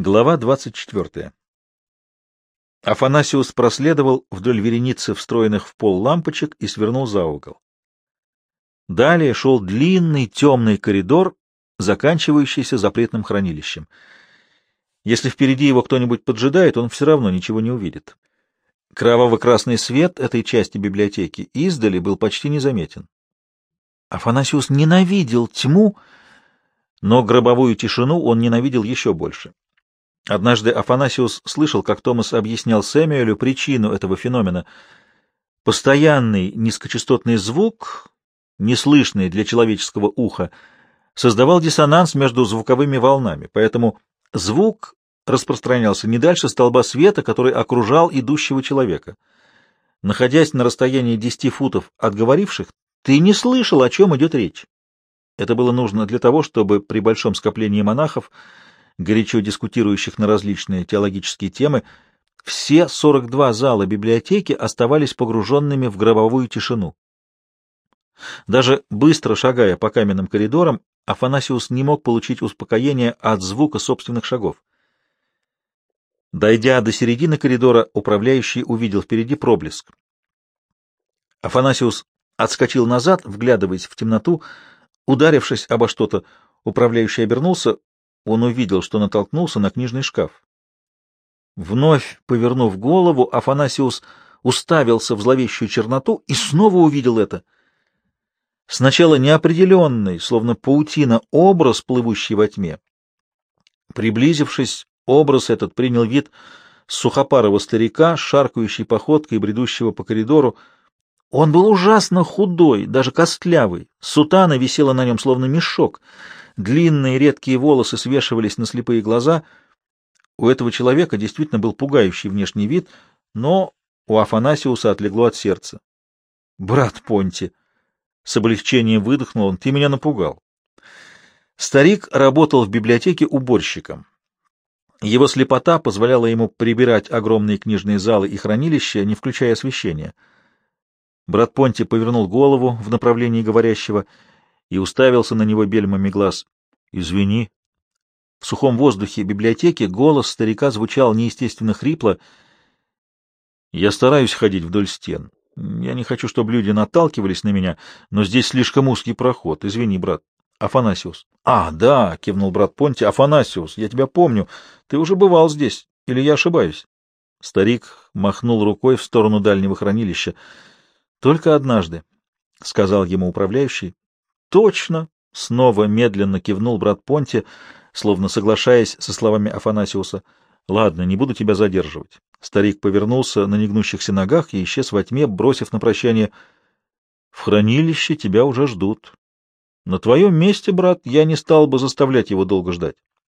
Глава 24. Афанасиус проследовал вдоль вереницы встроенных в пол лампочек и свернул за угол. Далее шел длинный темный коридор, заканчивающийся запретным хранилищем. Если впереди его кто-нибудь поджидает, он все равно ничего не увидит. Кроваво-красный свет этой части библиотеки издали был почти незаметен. Афанасиус ненавидел тьму, но гробовую тишину он ненавидел еще больше. Однажды Афанасиус слышал, как Томас объяснял Сэмюэлю причину этого феномена. Постоянный низкочастотный звук, неслышный для человеческого уха, создавал диссонанс между звуковыми волнами, поэтому звук распространялся не дальше столба света, который окружал идущего человека. Находясь на расстоянии 10 футов от говоривших, ты не слышал, о чем идет речь. Это было нужно для того, чтобы при большом скоплении монахов горячо дискутирующих на различные теологические темы, все 42 зала библиотеки оставались погруженными в гробовую тишину. Даже быстро шагая по каменным коридорам, Афанасиус не мог получить успокоение от звука собственных шагов. Дойдя до середины коридора, управляющий увидел впереди проблеск. Афанасиус отскочил назад, вглядываясь в темноту, ударившись обо что-то, управляющий обернулся, он увидел, что натолкнулся на книжный шкаф. Вновь повернув голову, Афанасиус уставился в зловещую черноту и снова увидел это. Сначала неопределенный, словно паутина, образ, плывущий во тьме. Приблизившись, образ этот принял вид сухопарого старика, шаркающей походкой, бредущего по коридору. Он был ужасно худой, даже костлявый. Сутана висела на нем, словно мешок — Длинные редкие волосы свешивались на слепые глаза. У этого человека действительно был пугающий внешний вид, но у Афанасиуса отлегло от сердца. — Брат Понти! — с облегчением выдохнул он. — Ты меня напугал. Старик работал в библиотеке уборщиком. Его слепота позволяла ему прибирать огромные книжные залы и хранилища, не включая освещения. Брат Понти повернул голову в направлении говорящего — и уставился на него бельмами глаз. «Извини». В сухом воздухе библиотеки голос старика звучал неестественно хрипло. «Я стараюсь ходить вдоль стен. Я не хочу, чтобы люди наталкивались на меня, но здесь слишком узкий проход. Извини, брат. Афанасиус». «А, да», — кивнул брат Понти. «Афанасиус, я тебя помню. Ты уже бывал здесь. Или я ошибаюсь?» Старик махнул рукой в сторону дальнего хранилища. «Только однажды», — сказал ему управляющий, Точно! Снова медленно кивнул брат Понти, словно соглашаясь со словами Афанасиуса. Ладно, не буду тебя задерживать. Старик повернулся на негнущихся ногах и исчез во тьме, бросив на прощание. В хранилище тебя уже ждут. На твоем месте, брат, я не стал бы заставлять его долго ждать.